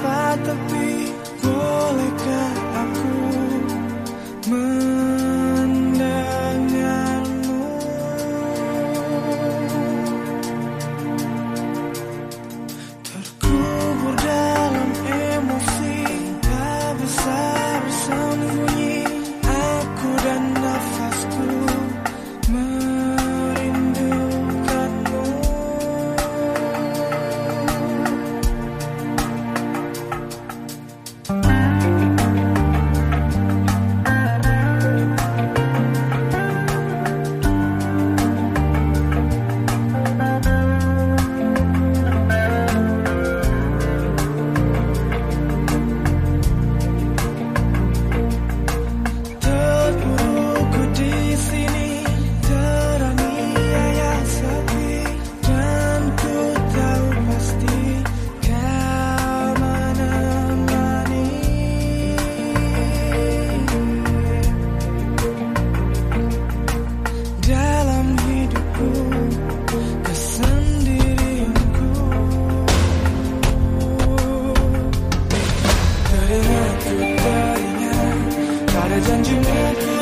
about the be 다른 두 거리냐? 다르던 준비